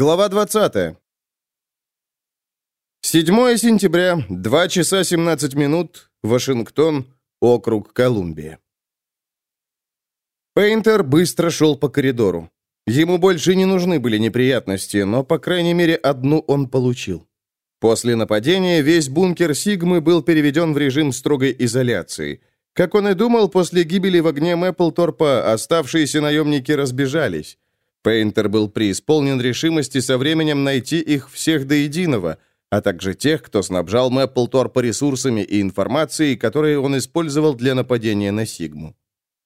Глава 20. 7 сентября, 2 часа 17 минут, Вашингтон, округ Колумбия. Пейнтер быстро шел по коридору. Ему больше не нужны были неприятности, но, по крайней мере, одну он получил. После нападения весь бункер Сигмы был переведен в режим строгой изоляции. Как он и думал, после гибели в огне Мэпплторпа оставшиеся наемники разбежались. Пейнтер был преисполнен решимости со временем найти их всех до единого, а также тех, кто снабжал Мэпплторпа ресурсами и информацией, которые он использовал для нападения на Сигму.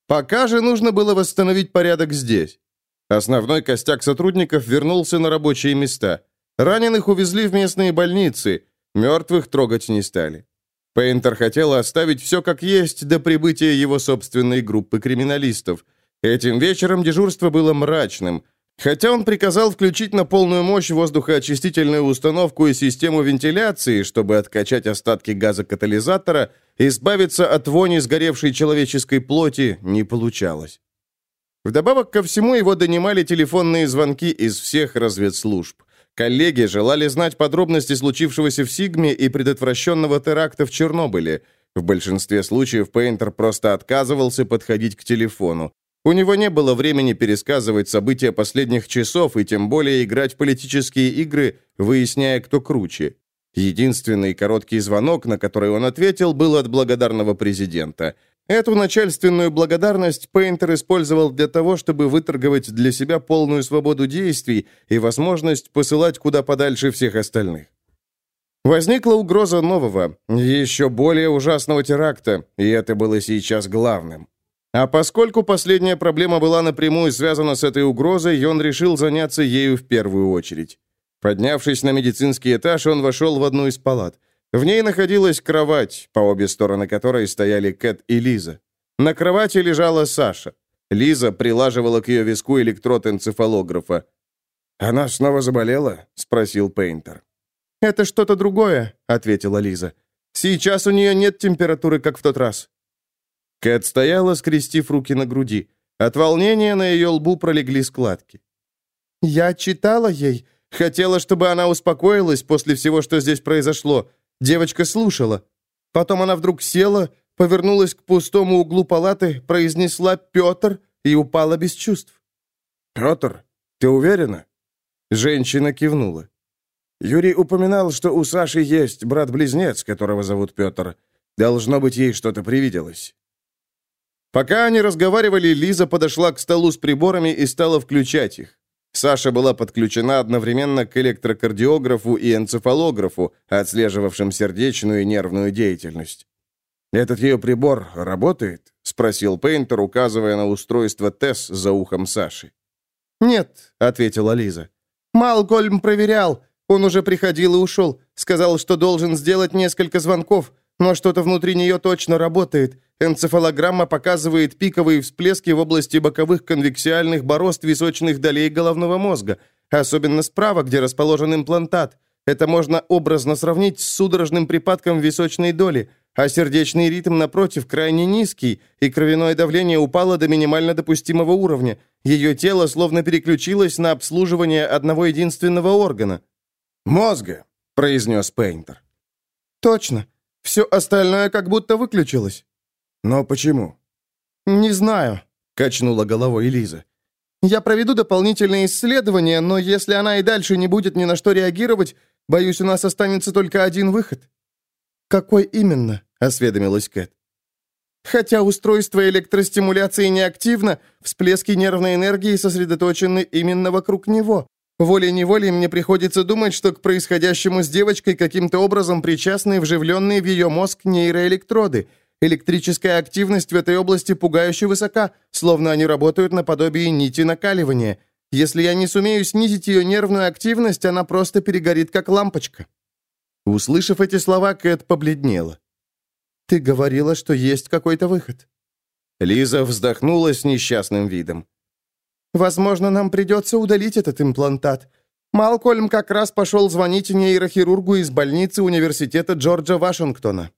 Пока же нужно было восстановить порядок здесь. Основной костяк сотрудников вернулся на рабочие места. Раненых увезли в местные больницы, мертвых трогать не стали. Пейнтер хотел оставить все как есть до прибытия его собственной группы криминалистов. Этим вечером дежурство было мрачным. Хотя он приказал включить на полную мощь воздухоочистительную установку и систему вентиляции, чтобы откачать остатки газокатализатора, избавиться от вони сгоревшей человеческой плоти не получалось. Вдобавок ко всему его донимали телефонные звонки из всех разведслужб. Коллеги желали знать подробности случившегося в Сигме и предотвращенного теракта в Чернобыле. В большинстве случаев Пейнтер просто отказывался подходить к телефону. У него не было времени пересказывать события последних часов и тем более играть в политические игры, выясняя, кто круче. Единственный короткий звонок, на который он ответил, был от благодарного президента – Эту начальственную благодарность Пейнтер использовал для того, чтобы выторговать для себя полную свободу действий и возможность посылать куда подальше всех остальных. Возникла угроза нового, еще более ужасного теракта, и это было сейчас главным. А поскольку последняя проблема была напрямую связана с этой угрозой, он решил заняться ею в первую очередь. Поднявшись на медицинский этаж, он вошел в одну из палат – в ней находилась кровать, по обе стороны которой стояли Кэт и Лиза. На кровати лежала Саша. Лиза прилаживала к ее виску электрод энцефалографа. «Она снова заболела?» — спросил Пейнтер. «Это что-то другое», — ответила Лиза. «Сейчас у нее нет температуры, как в тот раз». Кэт стояла, скрестив руки на груди. От волнения на ее лбу пролегли складки. «Я читала ей. Хотела, чтобы она успокоилась после всего, что здесь произошло. Девочка слушала. Потом она вдруг села, повернулась к пустому углу палаты, произнесла «Петр» и упала без чувств. «Петр? Ты уверена?» Женщина кивнула. Юрий упоминал, что у Саши есть брат-близнец, которого зовут Петр. Должно быть, ей что-то привиделось. Пока они разговаривали, Лиза подошла к столу с приборами и стала включать их. Саша была подключена одновременно к электрокардиографу и энцефалографу, отслеживавшим сердечную и нервную деятельность. «Этот ее прибор работает?» — спросил Пейнтер, указывая на устройство ТЭС за ухом Саши. «Нет», — ответила Лиза. «Малкольм проверял. Он уже приходил и ушел. Сказал, что должен сделать несколько звонков, но что-то внутри нее точно работает. Энцефалограмма показывает пиковые всплески в области боковых конвексиальных борозд височных долей головного мозга, особенно справа, где расположен имплантат. Это можно образно сравнить с судорожным припадком височной доли, а сердечный ритм, напротив, крайне низкий, и кровяное давление упало до минимально допустимого уровня. Ее тело словно переключилось на обслуживание одного единственного органа. «Мозга», — произнес Пейнтер. «Точно. Все остальное как будто выключилось». «Но почему?» «Не знаю», — качнула головой Лиза. «Я проведу дополнительные исследования, но если она и дальше не будет ни на что реагировать, боюсь, у нас останется только один выход». «Какой именно?» — осведомилась Кэт. Хотя устройство электростимуляции не активно, всплески нервной энергии сосредоточены именно вокруг него. Волей-неволей мне приходится думать, что к происходящему с девочкой каким-то образом причастны вживленные в ее мозг нейроэлектроды — Электрическая активность в этой области пугающе высока, словно они работают наподобие нити накаливания. Если я не сумею снизить ее нервную активность, она просто перегорит, как лампочка». Услышав эти слова, Кэт побледнела. «Ты говорила, что есть какой-то выход». Лиза вздохнула с несчастным видом. «Возможно, нам придется удалить этот имплантат. Малкольм как раз пошел звонить нейрохирургу из больницы университета Джорджа Вашингтона.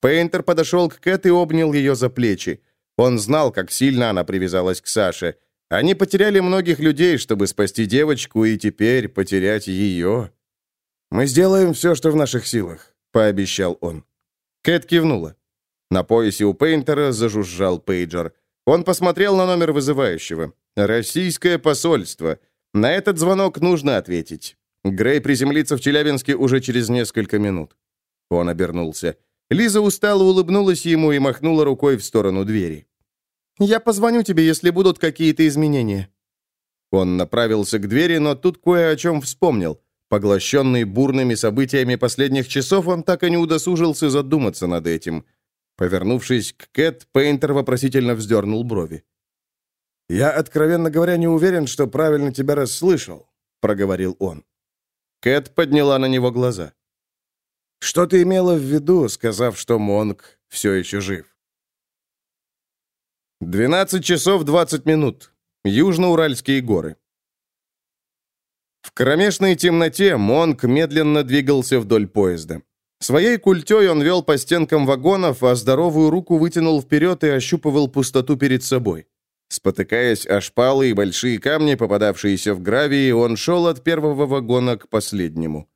Пейнтер подошел к Кэт и обнял ее за плечи. Он знал, как сильно она привязалась к Саше. Они потеряли многих людей, чтобы спасти девочку, и теперь потерять ее. «Мы сделаем все, что в наших силах», — пообещал он. Кэт кивнула. На поясе у Пейнтера зажужжал пейджер. Он посмотрел на номер вызывающего. «Российское посольство. На этот звонок нужно ответить. Грей приземлится в Челябинске уже через несколько минут». Он обернулся. Лиза устало улыбнулась ему и махнула рукой в сторону двери. «Я позвоню тебе, если будут какие-то изменения». Он направился к двери, но тут кое о чем вспомнил. Поглощенный бурными событиями последних часов, он так и не удосужился задуматься над этим. Повернувшись к Кэт, Пейнтер вопросительно вздернул брови. «Я, откровенно говоря, не уверен, что правильно тебя расслышал», — проговорил он. Кэт подняла на него глаза. «Что ты имела в виду, сказав, что Монг все еще жив?» «12 часов 20 минут. Южноуральские горы. В кромешной темноте Монк медленно двигался вдоль поезда. Своей культей он вел по стенкам вагонов, а здоровую руку вытянул вперед и ощупывал пустоту перед собой. Спотыкаясь о шпалы и большие камни, попадавшиеся в гравии, он шел от первого вагона к последнему.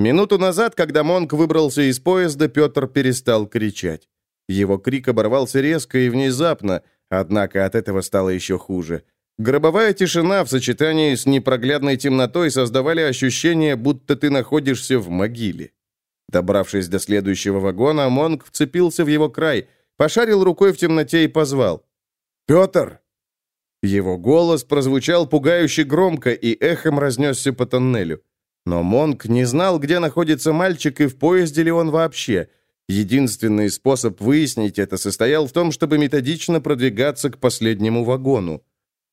Минуту назад, когда Монк выбрался из поезда, Петр перестал кричать. Его крик оборвался резко и внезапно, однако от этого стало еще хуже. Гробовая тишина в сочетании с непроглядной темнотой создавали ощущение, будто ты находишься в могиле. Добравшись до следующего вагона, Монг вцепился в его край, пошарил рукой в темноте и позвал. «Петр!» Его голос прозвучал пугающе громко и эхом разнесся по тоннелю. Но Монг не знал, где находится мальчик и в поезде ли он вообще. Единственный способ выяснить это состоял в том, чтобы методично продвигаться к последнему вагону.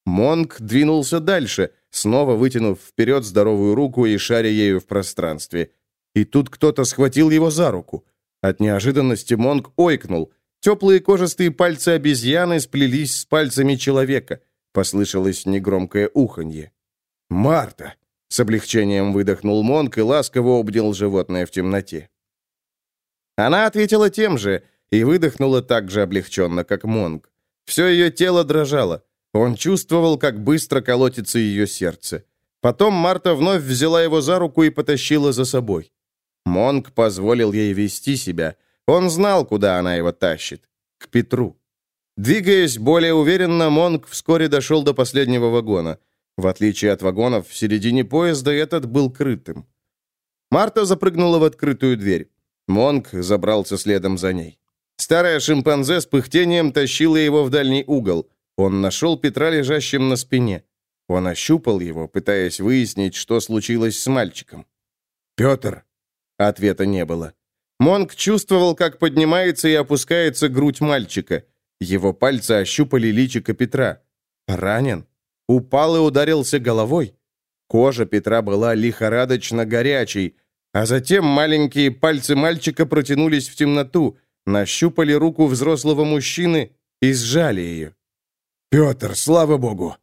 Монк двинулся дальше, снова вытянув вперед здоровую руку и шаря ею в пространстве. И тут кто-то схватил его за руку. От неожиданности Монк ойкнул. Теплые кожистые пальцы обезьяны сплелись с пальцами человека. Послышалось негромкое уханье. «Марта!» — с облегчением выдохнул Монк и ласково обнял животное в темноте. Она ответила тем же и выдохнула так же облегченно, как Монк. Все ее тело дрожало. Он чувствовал, как быстро колотится ее сердце. Потом Марта вновь взяла его за руку и потащила за собой. Монг позволил ей вести себя. Он знал, куда она его тащит. К Петру. Двигаясь более уверенно, Монг вскоре дошел до последнего вагона. В отличие от вагонов, в середине поезда этот был крытым. Марта запрыгнула в открытую дверь. Монг забрался следом за ней. Старая шимпанзе с пыхтением тащила его в дальний угол. Он нашел Петра лежащим на спине. Он ощупал его, пытаясь выяснить, что случилось с мальчиком. «Петр!» Ответа не было. Монк чувствовал, как поднимается и опускается грудь мальчика. Его пальцы ощупали личико Петра. Ранен? Упал и ударился головой. Кожа Петра была лихорадочно горячей, а затем маленькие пальцы мальчика протянулись в темноту, нащупали руку взрослого мужчины и сжали ее. «Петр, слава богу!»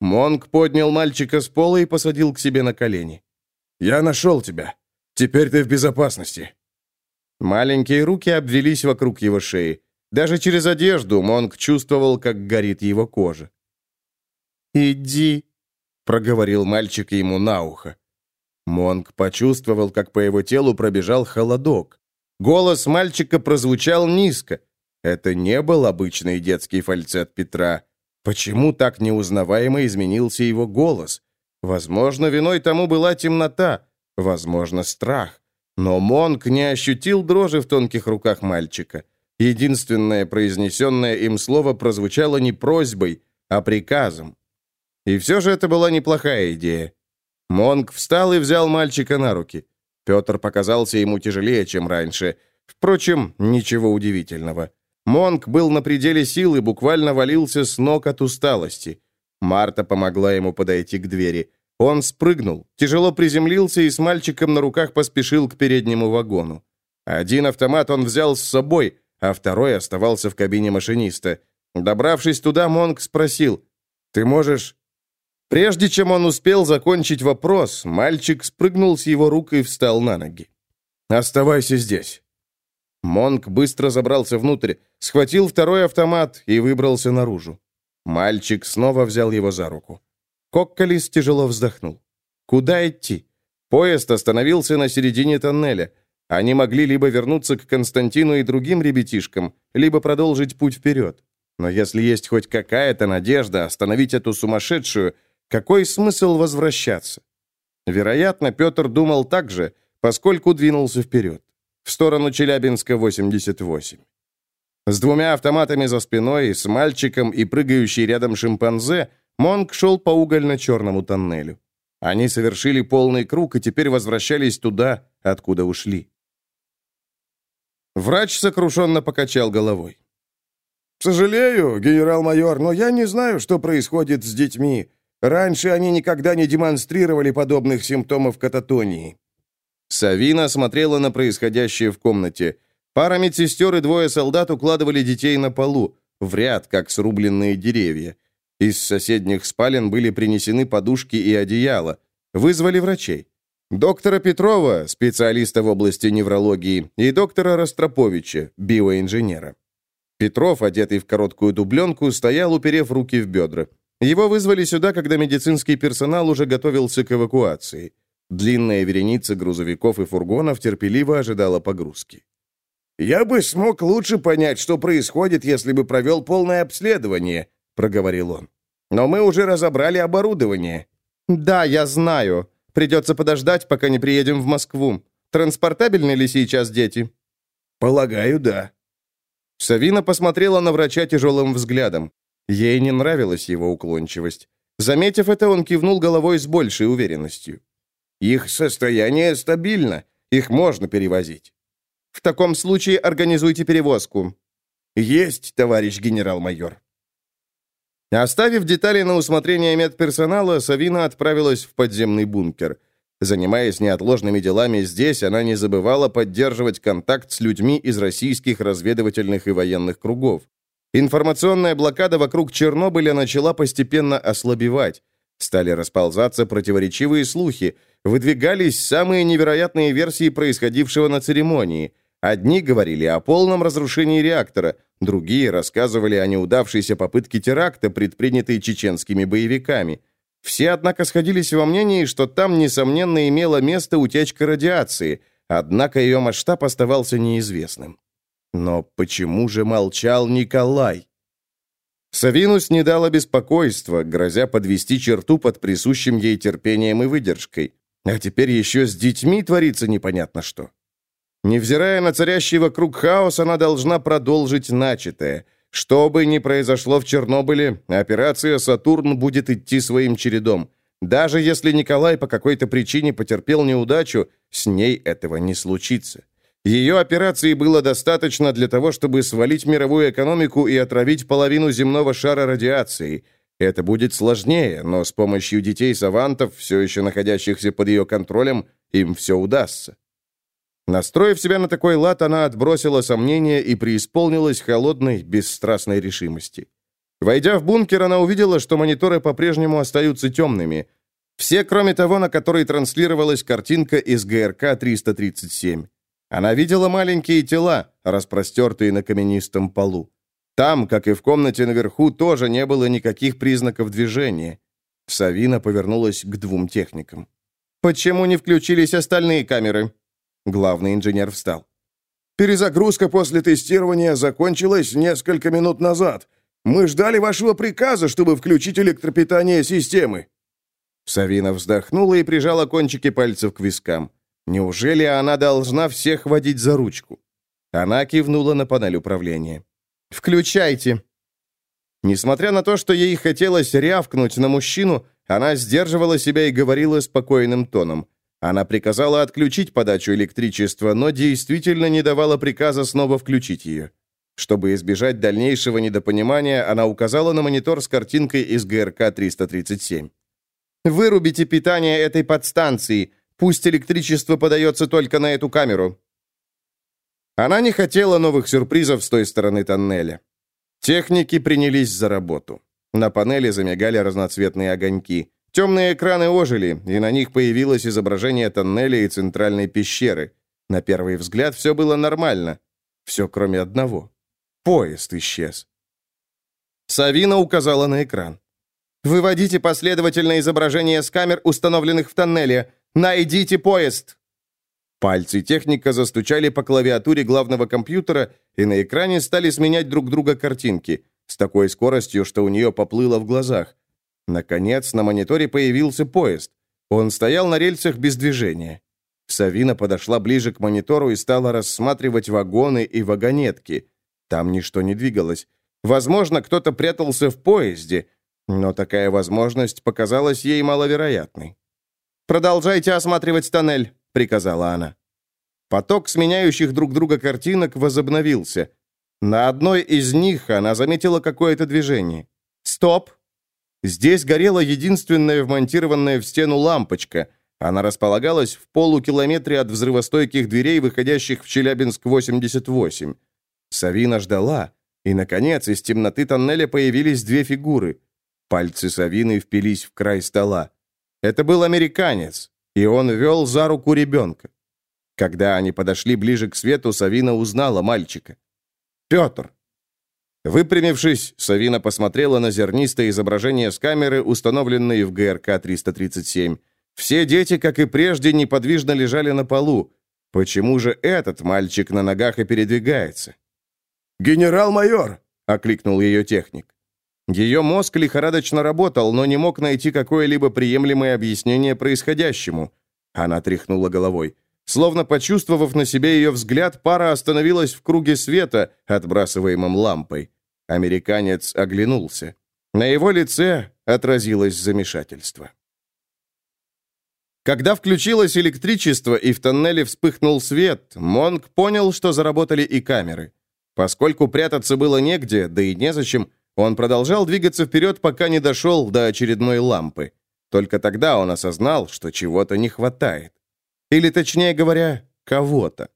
Монг поднял мальчика с пола и посадил к себе на колени. «Я нашел тебя. Теперь ты в безопасности». Маленькие руки обвелись вокруг его шеи. Даже через одежду Монг чувствовал, как горит его кожа. «Иди», — проговорил мальчик ему на ухо. Монг почувствовал, как по его телу пробежал холодок. Голос мальчика прозвучал низко. Это не был обычный детский фальцет Петра. Почему так неузнаваемо изменился его голос? Возможно, виной тому была темнота, возможно, страх. Но Монк не ощутил дрожи в тонких руках мальчика. Единственное произнесенное им слово прозвучало не просьбой, а приказом. И все же это была неплохая идея. Монк встал и взял мальчика на руки. Петр показался ему тяжелее, чем раньше. Впрочем, ничего удивительного. Монк был на пределе сил и буквально валился с ног от усталости. Марта помогла ему подойти к двери. Он спрыгнул, тяжело приземлился и с мальчиком на руках поспешил к переднему вагону. Один автомат он взял с собой, а второй оставался в кабине машиниста. Добравшись туда, Монк спросил, «Ты можешь...» Прежде чем он успел закончить вопрос, мальчик спрыгнул с его рук и встал на ноги. «Оставайся здесь». Монк быстро забрался внутрь, схватил второй автомат и выбрался наружу. Мальчик снова взял его за руку. Кокколис тяжело вздохнул. Куда идти? Поезд остановился на середине тоннеля. Они могли либо вернуться к Константину и другим ребятишкам, либо продолжить путь вперед. Но если есть хоть какая-то надежда остановить эту сумасшедшую, какой смысл возвращаться? Вероятно, Петр думал так же, поскольку двинулся вперед, в сторону Челябинска, 88. С двумя автоматами за спиной, с мальчиком и прыгающей рядом шимпанзе, Монк шел по угольно-черному тоннелю. Они совершили полный круг и теперь возвращались туда, откуда ушли. Врач сокрушенно покачал головой. «Сожалею, генерал-майор, но я не знаю, что происходит с детьми. Раньше они никогда не демонстрировали подобных симптомов кататонии». Савина смотрела на происходящее в комнате. Пара медсестер и двое солдат укладывали детей на полу, в ряд, как срубленные деревья. Из соседних спален были принесены подушки и одеяла. Вызвали врачей. Доктора Петрова, специалиста в области неврологии, и доктора Ростроповича, биоинженера. Петров, одетый в короткую дубленку, стоял, уперев руки в бедра. Его вызвали сюда, когда медицинский персонал уже готовился к эвакуации. Длинная вереница грузовиков и фургонов терпеливо ожидала погрузки. «Я бы смог лучше понять, что происходит, если бы провел полное обследование», — проговорил он. «Но мы уже разобрали оборудование». «Да, я знаю. Придется подождать, пока не приедем в Москву. Транспортабельны ли сейчас дети?» «Полагаю, да». Савина посмотрела на врача тяжелым взглядом. Ей не нравилась его уклончивость. Заметив это, он кивнул головой с большей уверенностью. «Их состояние стабильно. Их можно перевозить». «В таком случае организуйте перевозку». «Есть, товарищ генерал-майор». Оставив детали на усмотрение медперсонала, Савина отправилась в подземный бункер. Занимаясь неотложными делами здесь, она не забывала поддерживать контакт с людьми из российских разведывательных и военных кругов. Информационная блокада вокруг Чернобыля начала постепенно ослабевать. Стали расползаться противоречивые слухи, выдвигались самые невероятные версии происходившего на церемонии. Одни говорили о полном разрушении реактора, другие рассказывали о неудавшейся попытке теракта, предпринятой чеченскими боевиками. Все, однако, сходились во мнении, что там, несомненно, имела место утечка радиации, однако ее масштаб оставался неизвестным. Но почему же молчал Николай? Савинус не дала беспокойства, грозя подвести черту под присущим ей терпением и выдержкой. А теперь еще с детьми творится непонятно что. Невзирая на царящий вокруг хаос, она должна продолжить начатое. Что бы ни произошло в Чернобыле, операция «Сатурн» будет идти своим чередом. Даже если Николай по какой-то причине потерпел неудачу, с ней этого не случится. Ее операции было достаточно для того, чтобы свалить мировую экономику и отравить половину земного шара радиацией. Это будет сложнее, но с помощью детей-савантов, все еще находящихся под ее контролем, им все удастся. Настроив себя на такой лад, она отбросила сомнения и преисполнилась холодной, бесстрастной решимости. Войдя в бункер, она увидела, что мониторы по-прежнему остаются темными. Все, кроме того, на которой транслировалась картинка из ГРК-337. Она видела маленькие тела, распростертые на каменистом полу. Там, как и в комнате наверху, тоже не было никаких признаков движения. Савина повернулась к двум техникам. «Почему не включились остальные камеры?» Главный инженер встал. «Перезагрузка после тестирования закончилась несколько минут назад. Мы ждали вашего приказа, чтобы включить электропитание системы». Савина вздохнула и прижала кончики пальцев к вискам. Неужели она должна всех водить за ручку? Она кивнула на панель управления. «Включайте». Несмотря на то, что ей хотелось рявкнуть на мужчину, она сдерживала себя и говорила спокойным тоном. Она приказала отключить подачу электричества, но действительно не давала приказа снова включить ее. Чтобы избежать дальнейшего недопонимания, она указала на монитор с картинкой из ГРК-337. «Вырубите питание этой подстанции. Пусть электричество подается только на эту камеру». Она не хотела новых сюрпризов с той стороны тоннеля. Техники принялись за работу. На панели замигали разноцветные огоньки. Темные экраны ожили, и на них появилось изображение тоннеля и центральной пещеры. На первый взгляд все было нормально. Все, кроме одного. Поезд исчез. Савина указала на экран. «Выводите последовательное изображение с камер, установленных в тоннеле. Найдите поезд!» Пальцы техника застучали по клавиатуре главного компьютера, и на экране стали сменять друг друга картинки с такой скоростью, что у нее поплыло в глазах. Наконец, на мониторе появился поезд. Он стоял на рельсах без движения. Савина подошла ближе к монитору и стала рассматривать вагоны и вагонетки. Там ничто не двигалось. Возможно, кто-то прятался в поезде, но такая возможность показалась ей маловероятной. «Продолжайте осматривать тоннель», — приказала она. Поток сменяющих друг друга картинок возобновился. На одной из них она заметила какое-то движение. «Стоп!» Здесь горела единственная вмонтированная в стену лампочка. Она располагалась в полукилометре от взрывостойких дверей, выходящих в Челябинск-88. Савина ждала, и, наконец, из темноты тоннеля появились две фигуры. Пальцы Савины впились в край стола. Это был американец, и он вел за руку ребенка. Когда они подошли ближе к свету, Савина узнала мальчика. «Петр!» Выпрямившись, Савина посмотрела на зернистое изображение с камеры, установленной в ГРК-337. Все дети, как и прежде, неподвижно лежали на полу. Почему же этот мальчик на ногах и передвигается? «Генерал-майор!» — окликнул ее техник. Ее мозг лихорадочно работал, но не мог найти какое-либо приемлемое объяснение происходящему. Она тряхнула головой. Словно почувствовав на себе ее взгляд, пара остановилась в круге света, отбрасываемом лампой. Американец оглянулся. На его лице отразилось замешательство. Когда включилось электричество и в тоннеле вспыхнул свет, Монг понял, что заработали и камеры. Поскольку прятаться было негде, да и незачем, он продолжал двигаться вперед, пока не дошел до очередной лампы. Только тогда он осознал, что чего-то не хватает. Или, точнее говоря, кого-то.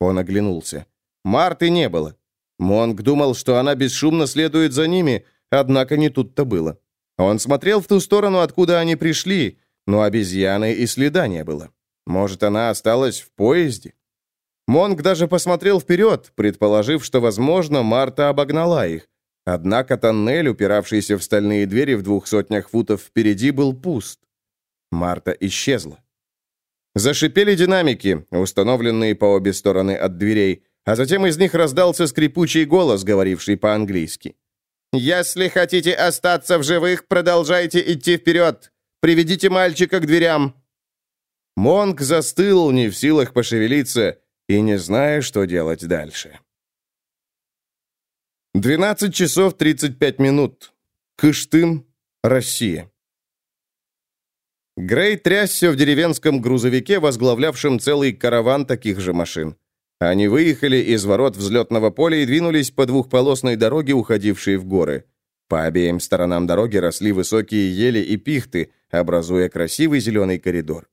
Он оглянулся. Марты не было. Монг думал, что она бесшумно следует за ними, однако не тут-то было. Он смотрел в ту сторону, откуда они пришли, но обезьяны и следа не было. Может, она осталась в поезде? Монг даже посмотрел вперед, предположив, что, возможно, Марта обогнала их. Однако тоннель, упиравшийся в стальные двери в двух сотнях футов впереди, был пуст. Марта исчезла. Зашипели динамики, установленные по обе стороны от дверей, а затем из них раздался скрипучий голос, говоривший по-английски. «Если хотите остаться в живых, продолжайте идти вперед. Приведите мальчика к дверям». Монк застыл, не в силах пошевелиться, и не зная, что делать дальше. 12 часов 35 минут. Кыштым, Россия. Грей трясся в деревенском грузовике, возглавлявшем целый караван таких же машин. Они выехали из ворот взлетного поля и двинулись по двухполосной дороге, уходившей в горы. По обеим сторонам дороги росли высокие ели и пихты, образуя красивый зеленый коридор.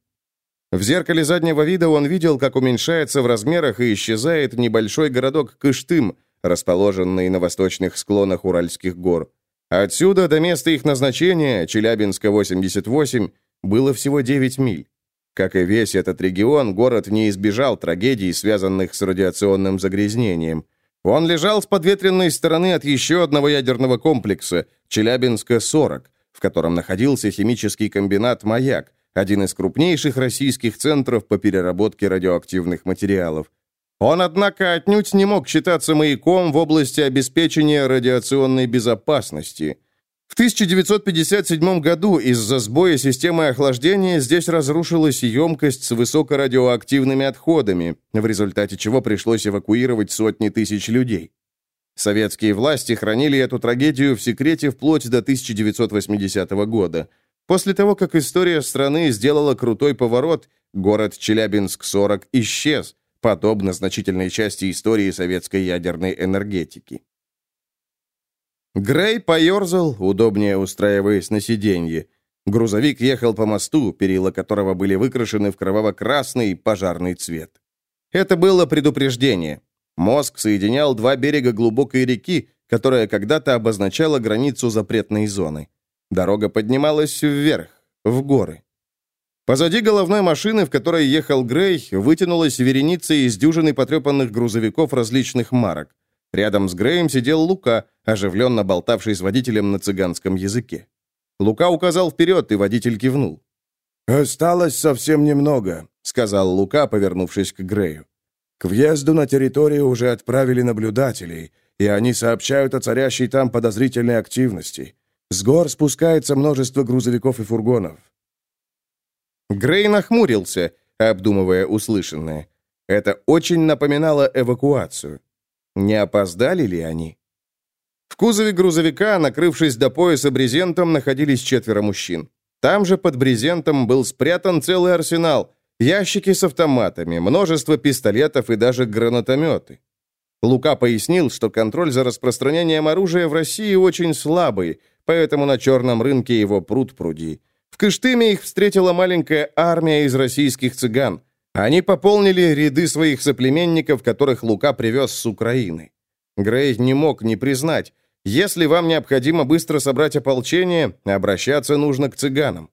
В зеркале заднего вида он видел, как уменьшается в размерах и исчезает небольшой городок Кыштым, расположенный на восточных склонах Уральских гор. Отсюда до места их назначения, Челябинска, 88, было всего 9 миль. Как и весь этот регион, город не избежал трагедий, связанных с радиационным загрязнением. Он лежал с подветренной стороны от еще одного ядерного комплекса, Челябинска-40, в котором находился химический комбинат «Маяк», один из крупнейших российских центров по переработке радиоактивных материалов. Он, однако, отнюдь не мог считаться маяком в области обеспечения радиационной безопасности. В 1957 году из-за сбоя системы охлаждения здесь разрушилась емкость с высокорадиоактивными отходами, в результате чего пришлось эвакуировать сотни тысяч людей. Советские власти хранили эту трагедию в секрете вплоть до 1980 года – После того, как история страны сделала крутой поворот, город Челябинск-40 исчез, подобно значительной части истории советской ядерной энергетики. Грей поерзал, удобнее устраиваясь на сиденье. Грузовик ехал по мосту, перила которого были выкрашены в кроваво-красный пожарный цвет. Это было предупреждение. Мозг соединял два берега глубокой реки, которая когда-то обозначала границу запретной зоны. Дорога поднималась вверх, в горы. Позади головной машины, в которой ехал Грей, вытянулась вереница из дюжины потрепанных грузовиков различных марок. Рядом с Греем сидел Лука, оживленно болтавший с водителем на цыганском языке. Лука указал вперед, и водитель кивнул. «Осталось совсем немного», — сказал Лука, повернувшись к Грею. «К въезду на территорию уже отправили наблюдателей, и они сообщают о царящей там подозрительной активности. С гор спускается множество грузовиков и фургонов». Грей нахмурился, обдумывая услышанное. Это очень напоминало эвакуацию. Не опоздали ли они? В кузове грузовика, накрывшись до пояса брезентом, находились четверо мужчин. Там же под брезентом был спрятан целый арсенал, ящики с автоматами, множество пистолетов и даже гранатометы. Лука пояснил, что контроль за распространением оружия в России очень слабый, поэтому на черном рынке его пруд пруди. В Кыштыме их встретила маленькая армия из российских цыган. Они пополнили ряды своих соплеменников, которых Лука привез с Украины. Грей не мог не признать, если вам необходимо быстро собрать ополчение, обращаться нужно к цыганам.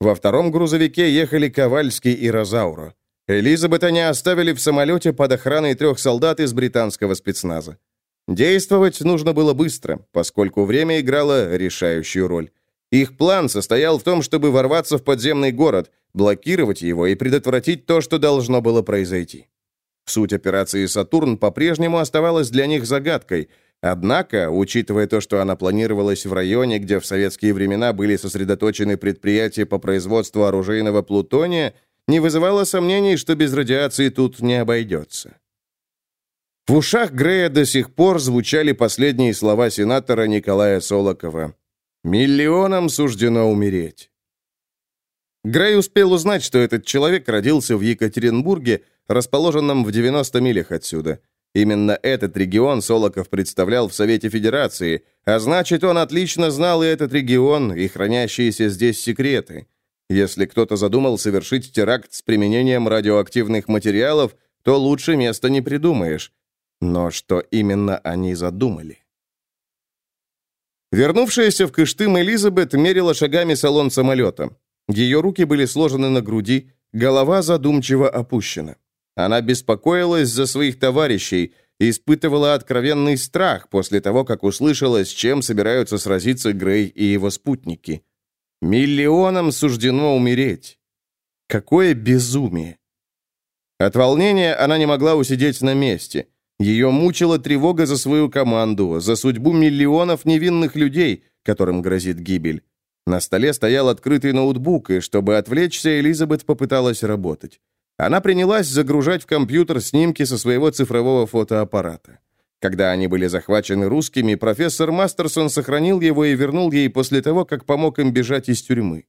Во втором грузовике ехали Ковальский и Розауро. Элизабет они оставили в самолете под охраной трех солдат из британского спецназа. Действовать нужно было быстро, поскольку время играло решающую роль. Их план состоял в том, чтобы ворваться в подземный город, блокировать его и предотвратить то, что должно было произойти. Суть операции «Сатурн» по-прежнему оставалась для них загадкой, однако, учитывая то, что она планировалась в районе, где в советские времена были сосредоточены предприятия по производству оружейного плутония, не вызывало сомнений, что без радиации тут не обойдется. В ушах Грея до сих пор звучали последние слова сенатора Николая Солокова. Миллионам суждено умереть. Грей успел узнать, что этот человек родился в Екатеринбурге, расположенном в 90 милях отсюда. Именно этот регион Солоков представлял в Совете Федерации, а значит, он отлично знал и этот регион, и хранящиеся здесь секреты. Если кто-то задумал совершить теракт с применением радиоактивных материалов, то лучше места не придумаешь. Но что именно они задумали? Вернувшаяся в Кыштым Элизабет мерила шагами салон самолета. Ее руки были сложены на груди, голова задумчиво опущена. Она беспокоилась за своих товарищей испытывала откровенный страх после того, как услышала, с чем собираются сразиться Грей и его спутники. Миллионам суждено умереть. Какое безумие! От волнения она не могла усидеть на месте. Ее мучила тревога за свою команду, за судьбу миллионов невинных людей, которым грозит гибель. На столе стоял открытый ноутбук, и чтобы отвлечься, Элизабет попыталась работать. Она принялась загружать в компьютер снимки со своего цифрового фотоаппарата. Когда они были захвачены русскими, профессор Мастерсон сохранил его и вернул ей после того, как помог им бежать из тюрьмы.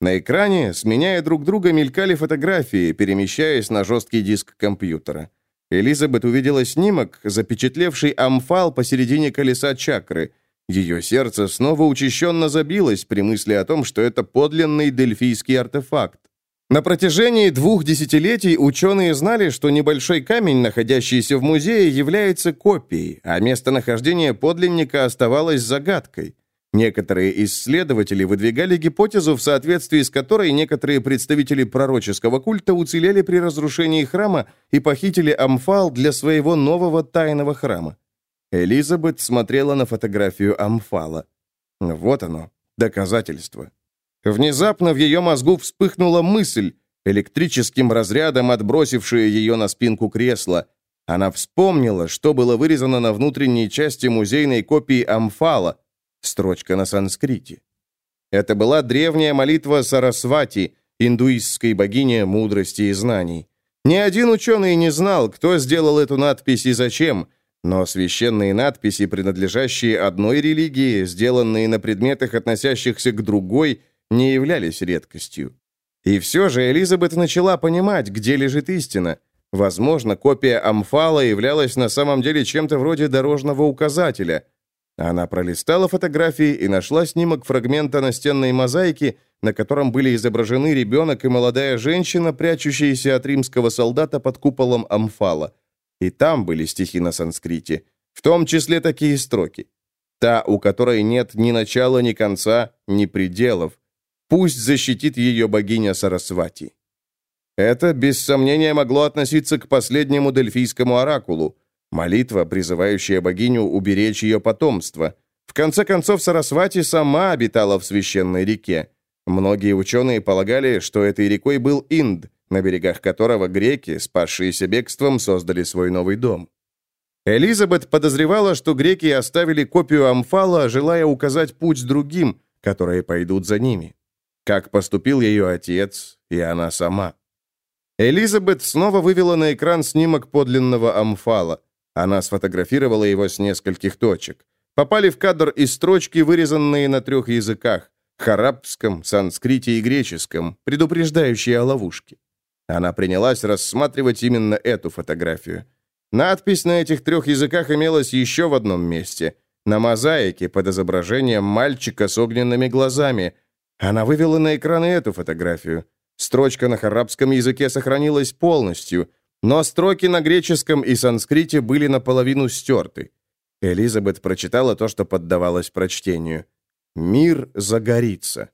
На экране, сменяя друг друга, мелькали фотографии, перемещаясь на жесткий диск компьютера. Элизабет увидела снимок, запечатлевший амфал посередине колеса чакры. Ее сердце снова учащенно забилось при мысли о том, что это подлинный дельфийский артефакт. На протяжении двух десятилетий ученые знали, что небольшой камень, находящийся в музее, является копией, а местонахождение подлинника оставалось загадкой. Некоторые исследователи выдвигали гипотезу, в соответствии с которой некоторые представители пророческого культа уцелели при разрушении храма и похитили Амфал для своего нового тайного храма. Элизабет смотрела на фотографию Амфала. Вот оно, доказательство. Внезапно в ее мозгу вспыхнула мысль, электрическим разрядом отбросившая ее на спинку кресла. Она вспомнила, что было вырезано на внутренней части музейной копии Амфала, Строчка на санскрите. Это была древняя молитва Сарасвати, индуистской богини мудрости и знаний. Ни один ученый не знал, кто сделал эту надпись и зачем, но священные надписи, принадлежащие одной религии, сделанные на предметах, относящихся к другой, не являлись редкостью. И все же Элизабет начала понимать, где лежит истина. Возможно, копия Амфала являлась на самом деле чем-то вроде дорожного указателя – она пролистала фотографии и нашла снимок фрагмента настенной мозаики, на котором были изображены ребенок и молодая женщина, прячущиеся от римского солдата под куполом Амфала. И там были стихи на санскрите, в том числе такие строки. Та, у которой нет ни начала, ни конца, ни пределов. Пусть защитит ее богиня Сарасвати. Это, без сомнения, могло относиться к последнему дельфийскому оракулу. Молитва, призывающая богиню уберечь ее потомство. В конце концов, Сарасвати сама обитала в священной реке. Многие ученые полагали, что этой рекой был Инд, на берегах которого греки, спасшиеся бегством, создали свой новый дом. Элизабет подозревала, что греки оставили копию Амфала, желая указать путь другим, которые пойдут за ними. Как поступил ее отец и она сама. Элизабет снова вывела на экран снимок подлинного Амфала. Она сфотографировала его с нескольких точек. Попали в кадр и строчки, вырезанные на трех языках – харабском, санскрите и греческом, предупреждающие о ловушке. Она принялась рассматривать именно эту фотографию. Надпись на этих трех языках имелась еще в одном месте – на мозаике под изображением мальчика с огненными глазами. Она вывела на экран и эту фотографию. Строчка на арабском языке сохранилась полностью, но строки на греческом и санскрите были наполовину стерты. Элизабет прочитала то, что поддавалось прочтению. «Мир загорится».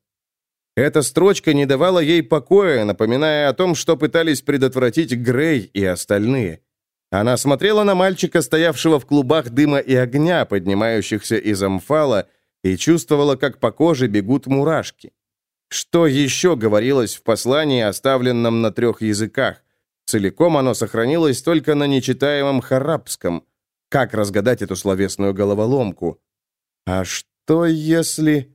Эта строчка не давала ей покоя, напоминая о том, что пытались предотвратить Грей и остальные. Она смотрела на мальчика, стоявшего в клубах дыма и огня, поднимающихся из амфала, и чувствовала, как по коже бегут мурашки. Что еще говорилось в послании, оставленном на трех языках? Целиком оно сохранилось только на нечитаемом харабском. Как разгадать эту словесную головоломку? А что если...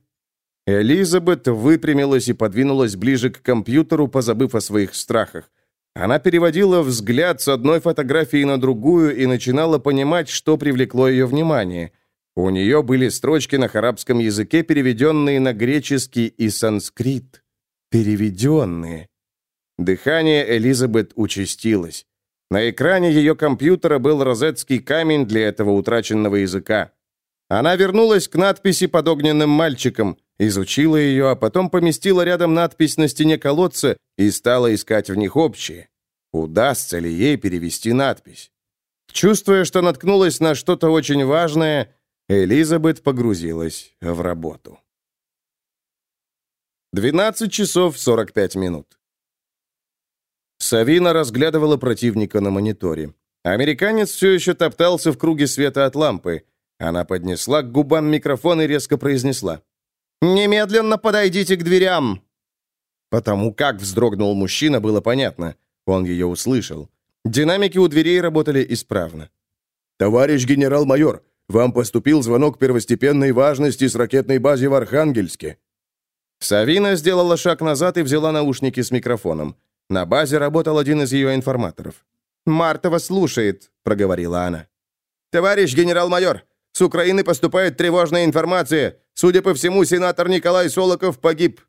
Элизабет выпрямилась и подвинулась ближе к компьютеру, позабыв о своих страхах. Она переводила взгляд с одной фотографии на другую и начинала понимать, что привлекло ее внимание. У нее были строчки на арабском языке, переведенные на греческий и санскрит. Переведенные. Дыхание Элизабет участилось. На экране ее компьютера был розетский камень для этого утраченного языка. Она вернулась к надписи под огненным мальчиком, изучила ее, а потом поместила рядом надпись на стене колодца и стала искать в них общее. Удастся ли ей перевести надпись? Чувствуя, что наткнулась на что-то очень важное, Элизабет погрузилась в работу. 12 часов 45 минут. Савина разглядывала противника на мониторе. Американец все еще топтался в круге света от лампы. Она поднесла к губам микрофон и резко произнесла. «Немедленно подойдите к дверям!» Потому как вздрогнул мужчина, было понятно. Он ее услышал. Динамики у дверей работали исправно. «Товарищ генерал-майор, вам поступил звонок первостепенной важности с ракетной базы в Архангельске». Савина сделала шаг назад и взяла наушники с микрофоном. На базе работал один из ее информаторов. «Мартова слушает», — проговорила она. «Товарищ генерал-майор, с Украины поступает тревожная информация. Судя по всему, сенатор Николай Солоков погиб».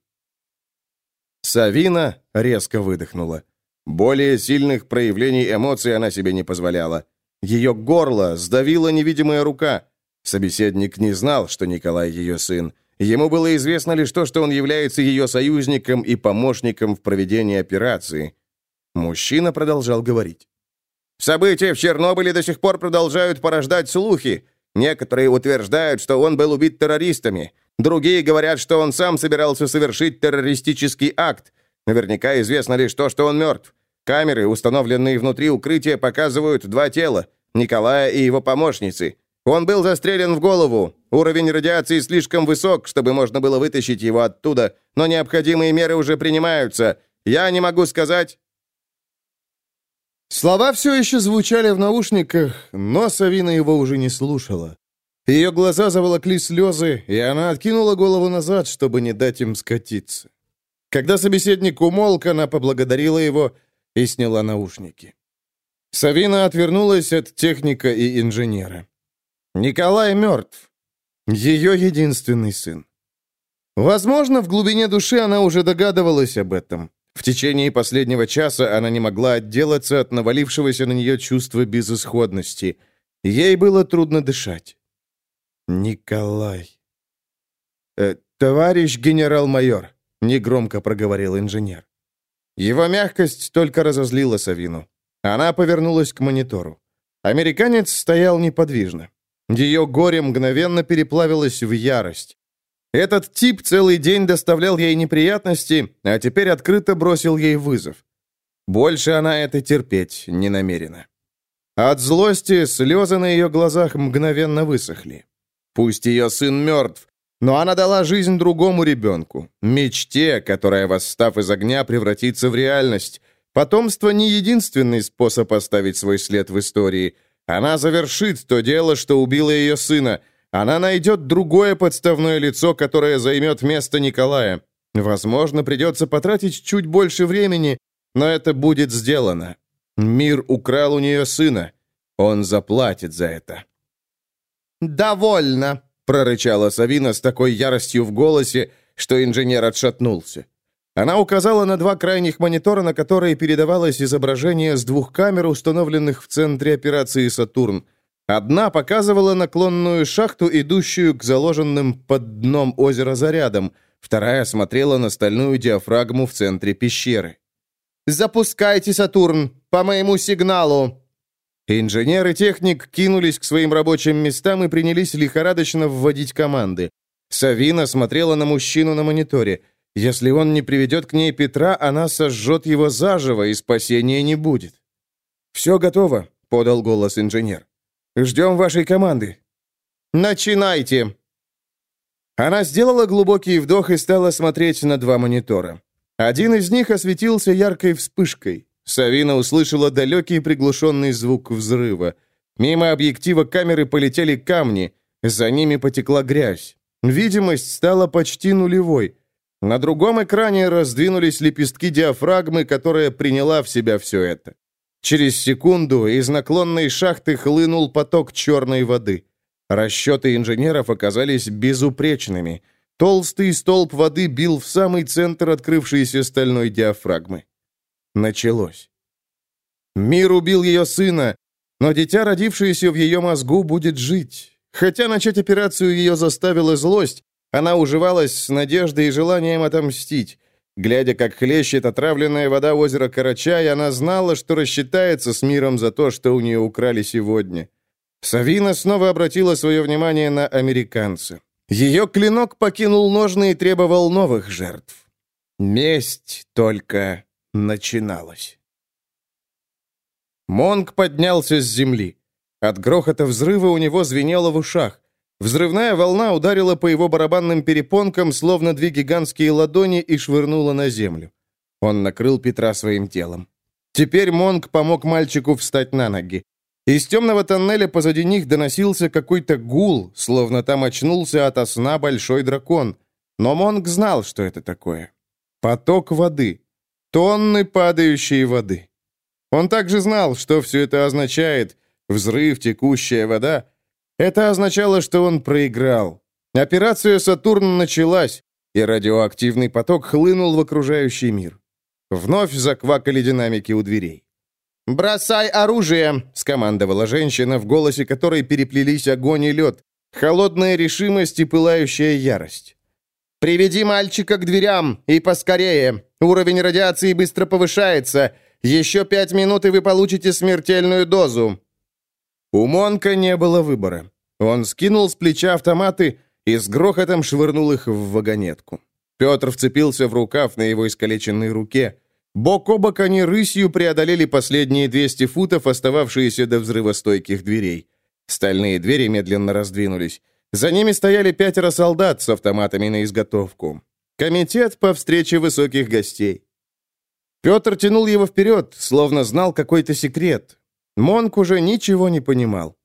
Савина резко выдохнула. Более сильных проявлений эмоций она себе не позволяла. Ее горло сдавила невидимая рука. Собеседник не знал, что Николай ее сын. Ему было известно лишь то, что он является ее союзником и помощником в проведении операции. Мужчина продолжал говорить. «События в Чернобыле до сих пор продолжают порождать слухи. Некоторые утверждают, что он был убит террористами. Другие говорят, что он сам собирался совершить террористический акт. Наверняка известно лишь то, что он мертв. Камеры, установленные внутри укрытия, показывают два тела – Николая и его помощницы. Он был застрелен в голову. Уровень радиации слишком высок, чтобы можно было вытащить его оттуда, но необходимые меры уже принимаются. Я не могу сказать, Слова все еще звучали в наушниках, но Савина его уже не слушала. Ее глаза заволокли слезы, и она откинула голову назад, чтобы не дать им скатиться. Когда собеседник умолк, она поблагодарила его и сняла наушники. Савина отвернулась от техника и инженера. Николай мертв. Ее единственный сын. Возможно, в глубине души она уже догадывалась об этом. В течение последнего часа она не могла отделаться от навалившегося на нее чувства безысходности. Ей было трудно дышать. «Николай...» э, «Товарищ генерал-майор», — негромко проговорил инженер. Его мягкость только разозлила Савину. Она повернулась к монитору. Американец стоял неподвижно. Ее горе мгновенно переплавилось в ярость. Этот тип целый день доставлял ей неприятности, а теперь открыто бросил ей вызов. Больше она это терпеть не намерена. От злости слезы на ее глазах мгновенно высохли. Пусть ее сын мертв, но она дала жизнь другому ребенку, мечте, которая, восстав из огня, превратится в реальность. Потомство не единственный способ оставить свой след в истории. Она завершит то дело, что убило ее сына. Она найдет другое подставное лицо, которое займет место Николая. Возможно, придется потратить чуть больше времени, но это будет сделано. Мир украл у нее сына. Он заплатит за это. «Довольно!» — прорычала Савина с такой яростью в голосе, что инженер отшатнулся. Она указала на два крайних монитора, на которые передавалось изображение с двух камер, установленных в центре операции «Сатурн». Одна показывала наклонную шахту, идущую к заложенным под дном озера зарядам, вторая смотрела на стальную диафрагму в центре пещеры. «Запускайте, Сатурн! По моему сигналу!» Инженер и техник кинулись к своим рабочим местам и принялись лихорадочно вводить команды. Савина смотрела на мужчину на мониторе. Если он не приведет к ней Петра, она сожжет его заживо, и спасения не будет. «Все готово», — подал голос инженер. «Ждем вашей команды». «Начинайте!» Она сделала глубокий вдох и стала смотреть на два монитора. Один из них осветился яркой вспышкой. Савина услышала далекий приглушенный звук взрыва. Мимо объектива камеры полетели камни, за ними потекла грязь. Видимость стала почти нулевой. На другом экране раздвинулись лепестки диафрагмы, которая приняла в себя все это. Через секунду из наклонной шахты хлынул поток черной воды. Расчеты инженеров оказались безупречными. Толстый столб воды бил в самый центр открывшейся стальной диафрагмы. Началось. Мир убил ее сына, но дитя, родившееся в ее мозгу, будет жить. Хотя начать операцию ее заставила злость, она уживалась с надеждой и желанием отомстить. Глядя, как хлещет отравленная вода озера Карачай, она знала, что рассчитается с миром за то, что у нее украли сегодня. Савина снова обратила свое внимание на американца. Ее клинок покинул ножны и требовал новых жертв. Месть только начиналась. Монг поднялся с земли. От грохота взрыва у него звенело в ушах. Взрывная волна ударила по его барабанным перепонкам, словно две гигантские ладони, и швырнула на землю. Он накрыл Петра своим телом. Теперь Монг помог мальчику встать на ноги. Из темного тоннеля позади них доносился какой-то гул, словно там очнулся ото сна большой дракон. Но Монг знал, что это такое. Поток воды. Тонны падающей воды. Он также знал, что все это означает. Взрыв, текущая вода. Это означало, что он проиграл. Операция «Сатурн» началась, и радиоактивный поток хлынул в окружающий мир. Вновь заквакали динамики у дверей. «Бросай оружие!» — скомандовала женщина, в голосе которой переплелись огонь и лед, холодная решимость и пылающая ярость. «Приведи мальчика к дверям, и поскорее! Уровень радиации быстро повышается! Еще пять минут, и вы получите смертельную дозу!» У Монка не было выбора. Он скинул с плеча автоматы и с грохотом швырнул их в вагонетку. Петр вцепился в рукав на его искалеченной руке. Бок о бок они рысью преодолели последние 200 футов, остававшиеся до взрывостойких дверей. Стальные двери медленно раздвинулись. За ними стояли пятеро солдат с автоматами на изготовку. Комитет по встрече высоких гостей. Петр тянул его вперед, словно знал какой-то секрет. Монк уже ничего не понимал.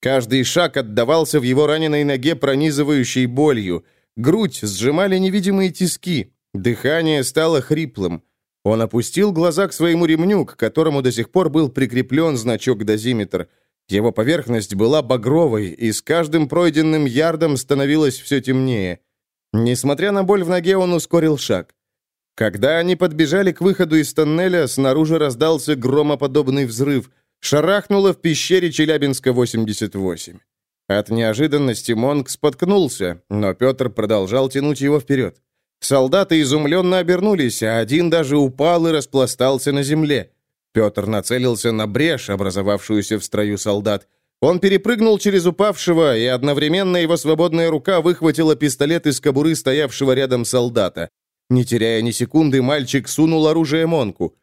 Каждый шаг отдавался в его раненой ноге пронизывающей болью. Грудь сжимали невидимые тиски. Дыхание стало хриплым. Он опустил глаза к своему ремню, к которому до сих пор был прикреплен значок дозиметр. Его поверхность была багровой, и с каждым пройденным ярдом становилось все темнее. Несмотря на боль в ноге, он ускорил шаг. Когда они подбежали к выходу из тоннеля, снаружи раздался громоподобный взрыв. Шарахнуло в пещере Челябинска-88. От неожиданности Монг споткнулся, но Петр продолжал тянуть его вперед. Солдаты изумленно обернулись, а один даже упал и распластался на земле. Петр нацелился на брешь, образовавшуюся в строю солдат. Он перепрыгнул через упавшего, и одновременно его свободная рука выхватила пистолет из кобуры стоявшего рядом солдата. Не теряя ни секунды, мальчик сунул оружие Монку.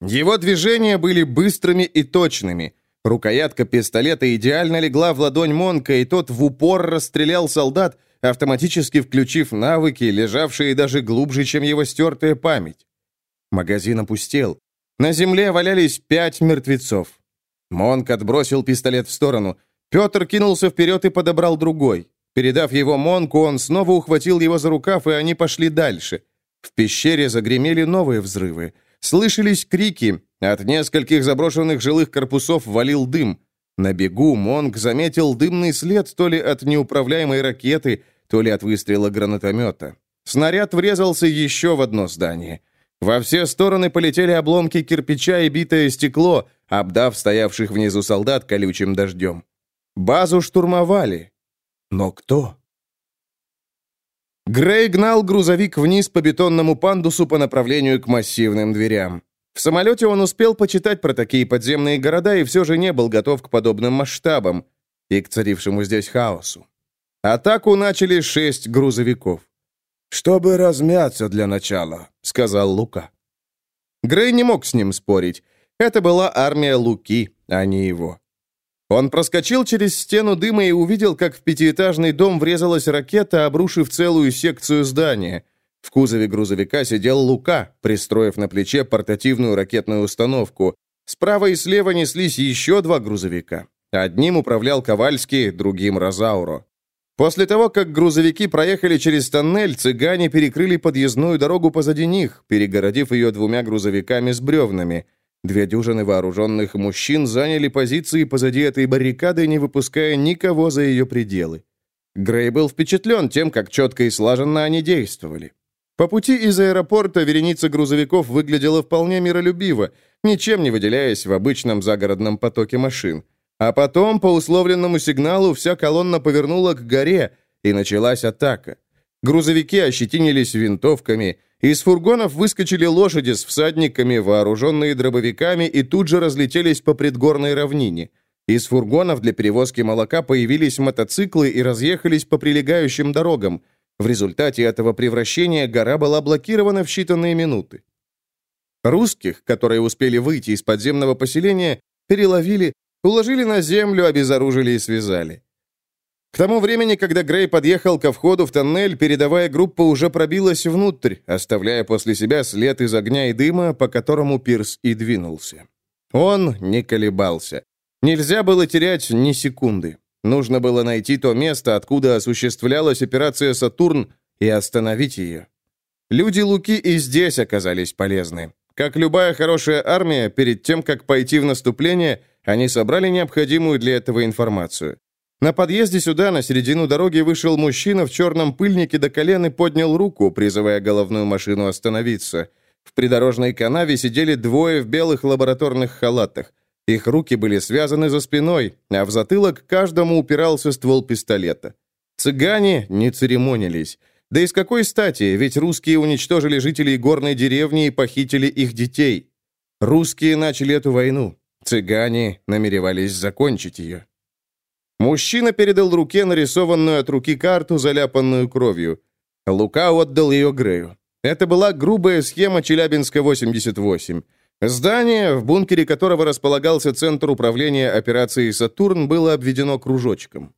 Его движения были быстрыми и точными. Рукоятка пистолета идеально легла в ладонь Монка, и тот в упор расстрелял солдат, автоматически включив навыки, лежавшие даже глубже, чем его стертая память. Магазин опустел. На земле валялись пять мертвецов. Монк отбросил пистолет в сторону. Петр кинулся вперед и подобрал другой. Передав его Монку, он снова ухватил его за рукав, и они пошли дальше. В пещере загремели новые взрывы. Слышались крики. От нескольких заброшенных жилых корпусов валил дым. На бегу Монк заметил дымный след то ли от неуправляемой ракеты, то ли от выстрела гранатомета. Снаряд врезался еще в одно здание. Во все стороны полетели обломки кирпича и битое стекло, обдав стоявших внизу солдат колючим дождем. Базу штурмовали. Но кто? Грей гнал грузовик вниз по бетонному пандусу по направлению к массивным дверям. В самолете он успел почитать про такие подземные города и все же не был готов к подобным масштабам и к царившему здесь хаосу. Атаку начали шесть грузовиков. «Чтобы размяться для начала», — сказал Лука. Грей не мог с ним спорить. Это была армия Луки, а не его. Он проскочил через стену дыма и увидел, как в пятиэтажный дом врезалась ракета, обрушив целую секцию здания. В кузове грузовика сидел Лука, пристроив на плече портативную ракетную установку. Справа и слева неслись еще два грузовика. Одним управлял Ковальский, другим Розауро. После того, как грузовики проехали через тоннель, цыгане перекрыли подъездную дорогу позади них, перегородив ее двумя грузовиками с бревнами – Две дюжины вооруженных мужчин заняли позиции позади этой баррикады, не выпуская никого за ее пределы. Грей был впечатлен тем, как четко и слаженно они действовали. По пути из аэропорта вереница грузовиков выглядела вполне миролюбиво, ничем не выделяясь в обычном загородном потоке машин. А потом, по условленному сигналу, вся колонна повернула к горе, и началась атака. Грузовики ощетинились винтовками, из фургонов выскочили лошади с всадниками, вооруженные дробовиками, и тут же разлетелись по предгорной равнине. Из фургонов для перевозки молока появились мотоциклы и разъехались по прилегающим дорогам. В результате этого превращения гора была блокирована в считанные минуты. Русских, которые успели выйти из подземного поселения, переловили, уложили на землю, обезоружили и связали. К тому времени, когда Грей подъехал ко входу в тоннель, передовая группа уже пробилась внутрь, оставляя после себя след из огня и дыма, по которому Пирс и двинулся. Он не колебался. Нельзя было терять ни секунды. Нужно было найти то место, откуда осуществлялась операция «Сатурн», и остановить ее. Люди Луки и здесь оказались полезны. Как любая хорошая армия, перед тем, как пойти в наступление, они собрали необходимую для этого информацию. На подъезде сюда, на середину дороги, вышел мужчина в черном пыльнике до колен и поднял руку, призывая головную машину остановиться. В придорожной канаве сидели двое в белых лабораторных халатах. Их руки были связаны за спиной, а в затылок каждому упирался ствол пистолета. Цыгане не церемонились. Да и с какой стати, ведь русские уничтожили жителей горной деревни и похитили их детей. Русские начали эту войну. Цыгане намеревались закончить ее. Мужчина передал руке нарисованную от руки карту, заляпанную кровью. Лука отдал ее Грею. Это была грубая схема Челябинска-88. Здание, в бункере которого располагался Центр управления операцией «Сатурн», было обведено кружочком.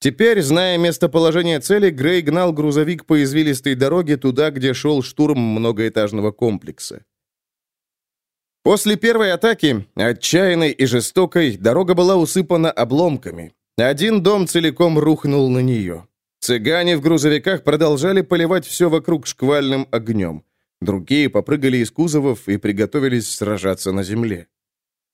Теперь, зная местоположение цели, Грей гнал грузовик по извилистой дороге туда, где шел штурм многоэтажного комплекса. После первой атаки, отчаянной и жестокой, дорога была усыпана обломками. Один дом целиком рухнул на нее. Цыгане в грузовиках продолжали поливать все вокруг шквальным огнем. Другие попрыгали из кузовов и приготовились сражаться на земле.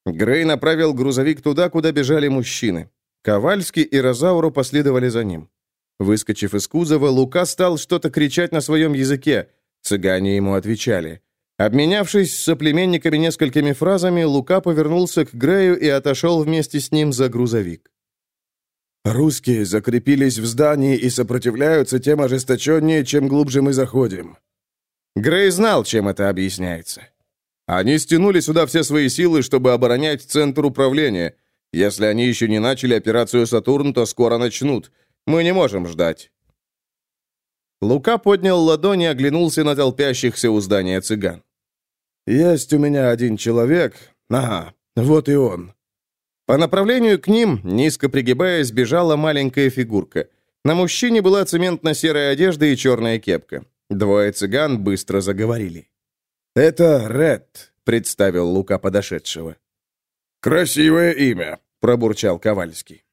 Грей направил грузовик туда, куда бежали мужчины. Ковальский и Розауру последовали за ним. Выскочив из кузова, Лука стал что-то кричать на своем языке. Цыгане ему отвечали. Обменявшись с соплеменниками несколькими фразами, Лука повернулся к Грею и отошел вместе с ним за грузовик. Русские закрепились в здании и сопротивляются тем ожесточеннее, чем глубже мы заходим». Грей знал, чем это объясняется. Они стянули сюда все свои силы, чтобы оборонять центр управления. Если они еще не начали операцию «Сатурн», то скоро начнут. Мы не можем ждать. Лука поднял ладони и оглянулся на толпящихся у здания цыган. «Есть у меня один человек. Ага, вот и он. По направлению к ним, низко пригибаясь, бежала маленькая фигурка. На мужчине была цементно-серая одежда и черная кепка. Двое цыган быстро заговорили. «Это Ред», — представил Лука подошедшего. «Красивое имя», — пробурчал Ковальский.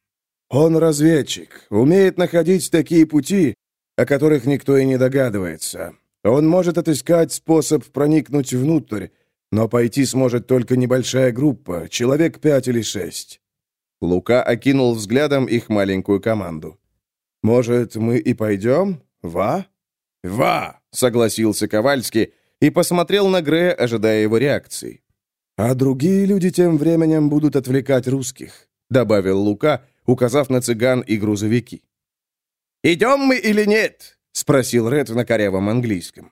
«Он разведчик, умеет находить такие пути, о которых никто и не догадывается. Он может отыскать способ проникнуть внутрь, но пойти сможет только небольшая группа, человек пять или шесть». Лука окинул взглядом их маленькую команду. «Может, мы и пойдем? Ва?» «Ва!» — согласился Ковальский и посмотрел на Грея, ожидая его реакции. «А другие люди тем временем будут отвлекать русских», — добавил Лука, указав на цыган и грузовики. «Идем мы или нет?» — спросил Ред на корявом английском.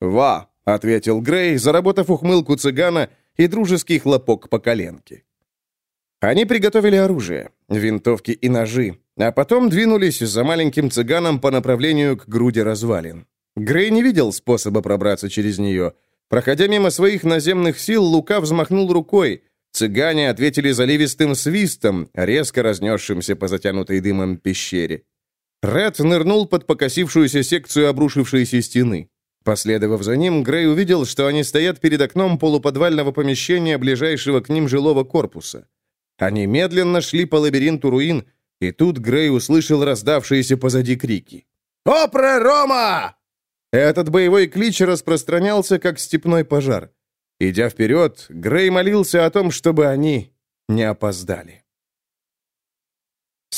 «Ва!» — ответил Грей, заработав ухмылку цыгана и дружеский хлопок по коленке. Они приготовили оружие, винтовки и ножи, а потом двинулись за маленьким цыганом по направлению к груди развалин. Грей не видел способа пробраться через нее. Проходя мимо своих наземных сил, Лука взмахнул рукой. Цыгане ответили заливистым свистом, резко разнесшимся по затянутой дымом пещере. Ред нырнул под покосившуюся секцию обрушившейся стены. Последовав за ним, Грей увидел, что они стоят перед окном полуподвального помещения ближайшего к ним жилого корпуса. Они медленно шли по лабиринту руин, и тут Грей услышал раздавшиеся позади крики. «Опре, Рома!» Этот боевой клич распространялся, как степной пожар. Идя вперед, Грей молился о том, чтобы они не опоздали.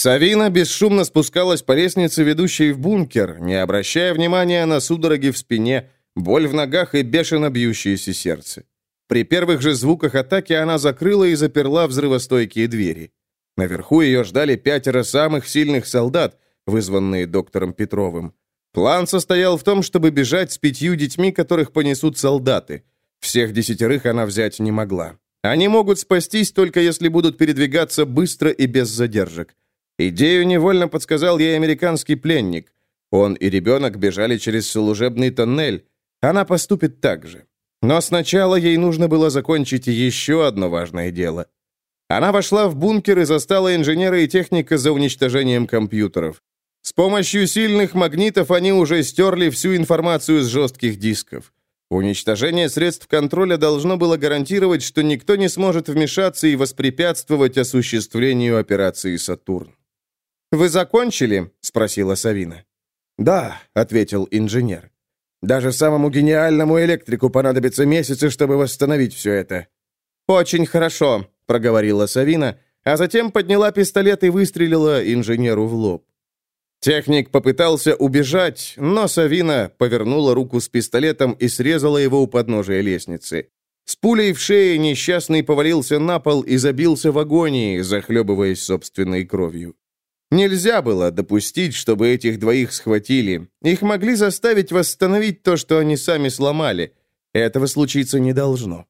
Савина бесшумно спускалась по лестнице, ведущей в бункер, не обращая внимания на судороги в спине, боль в ногах и бешено бьющееся сердце. При первых же звуках атаки она закрыла и заперла взрывостойкие двери. Наверху ее ждали пятеро самых сильных солдат, вызванные доктором Петровым. План состоял в том, чтобы бежать с пятью детьми, которых понесут солдаты. Всех десятерых она взять не могла. Они могут спастись только если будут передвигаться быстро и без задержек. Идею невольно подсказал ей американский пленник. Он и ребенок бежали через служебный тоннель. Она поступит так же. Но сначала ей нужно было закончить еще одно важное дело. Она вошла в бункер и застала инженера и техника за уничтожением компьютеров. С помощью сильных магнитов они уже стерли всю информацию с жестких дисков. Уничтожение средств контроля должно было гарантировать, что никто не сможет вмешаться и воспрепятствовать осуществлению операции «Сатурн». «Вы закончили?» — спросила Савина. «Да», — ответил инженер. «Даже самому гениальному электрику понадобится месяцы, чтобы восстановить все это». «Очень хорошо», — проговорила Савина, а затем подняла пистолет и выстрелила инженеру в лоб. Техник попытался убежать, но Савина повернула руку с пистолетом и срезала его у подножия лестницы. С пулей в шее несчастный повалился на пол и забился в агонии, захлебываясь собственной кровью. Нельзя было допустить, чтобы этих двоих схватили. Их могли заставить восстановить то, что они сами сломали. Этого случиться не должно.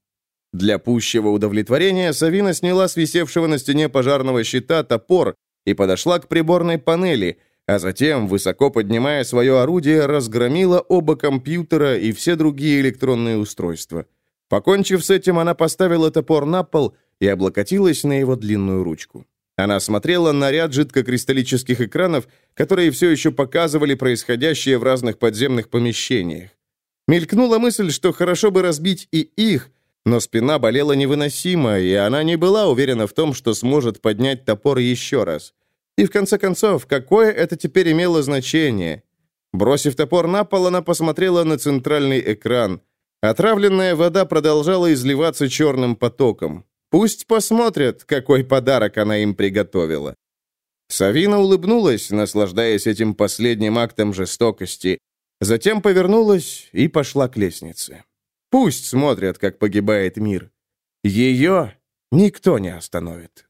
Для пущего удовлетворения Савина сняла с висевшего на стене пожарного щита топор и подошла к приборной панели, а затем, высоко поднимая свое орудие, разгромила оба компьютера и все другие электронные устройства. Покончив с этим, она поставила топор на пол и облокотилась на его длинную ручку. Она смотрела на ряд жидкокристаллических экранов, которые все еще показывали происходящее в разных подземных помещениях. Мелькнула мысль, что хорошо бы разбить и их, но спина болела невыносимо, и она не была уверена в том, что сможет поднять топор еще раз. И в конце концов, какое это теперь имело значение? Бросив топор на пол, она посмотрела на центральный экран. Отравленная вода продолжала изливаться черным потоком. Пусть посмотрят, какой подарок она им приготовила. Савина улыбнулась, наслаждаясь этим последним актом жестокости, затем повернулась и пошла к лестнице. Пусть смотрят, как погибает мир. Ее никто не остановит.